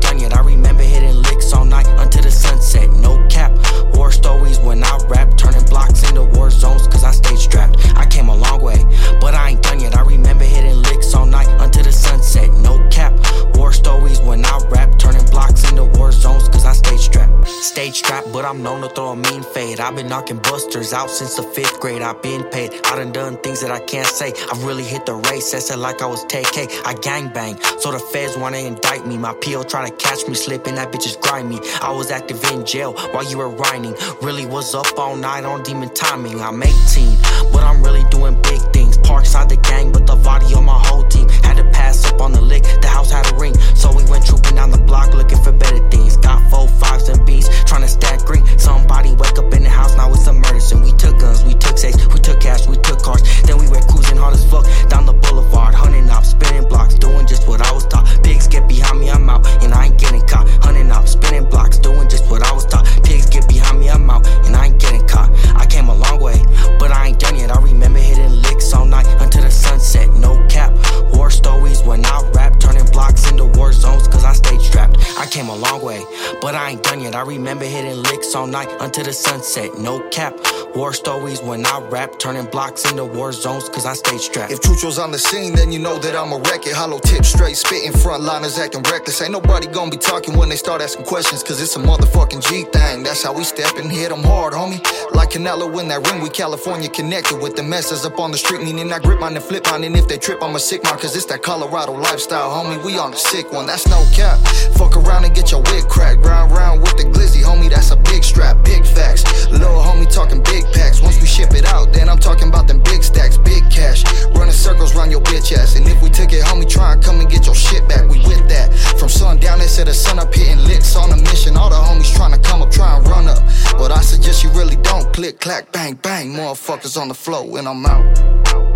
done yet. I remember hitting licks all night until the sunset. Strapped. trap, but I'm known to throw a mean fade. I've been knocking busters out since the fifth grade. I've been paid. I done done things that I can't say. I really hit the race, that's like I was TK. I gang bang, so the feds wanna indict me. My PO try to catch me slipping, that bitch is grimy. I was active in jail while you were whining. Really was up all night on demon timing. I'm 18, but I'm really doing big things. Parkside the gang, but the body on my came a long way, but I ain't done yet. I remember hitting licks all night until the sunset. No cap, war stories when I rap, turning blocks into war zones, cause I stayed strapped. If Chucho's on the scene, then you know that I'm a wreck it. Hollow tip straight, spitting frontliners acting reckless. Ain't nobody gonna be talking when they start asking questions, cause it's a motherfucking G thing. That's how we step and hit 'em hard, homie. Like Canelo in that ring, we California connected with the messes up on the street. Meaning I grip mine and flip mine, and if they trip, I'm a sick man, cause it's that Colorado lifestyle, homie. We on the sick one, that's no cap. Fuck around and get your wig cracked. Round round with the glizzy, homie, that's a big strap, big facts. Little homie talking big packs. Once we ship it out, then I'm talking about them big stacks, big cash. Running circles round your bitch ass. And if we took it, homie, try and come and get your shit back. We with that. From sundown instead of sun up, hitting licks on a mission. All the homies trying to come up, try and run up. But I suggest you really don't click, clack, bang, bang. Motherfuckers on the floor, and I'm out.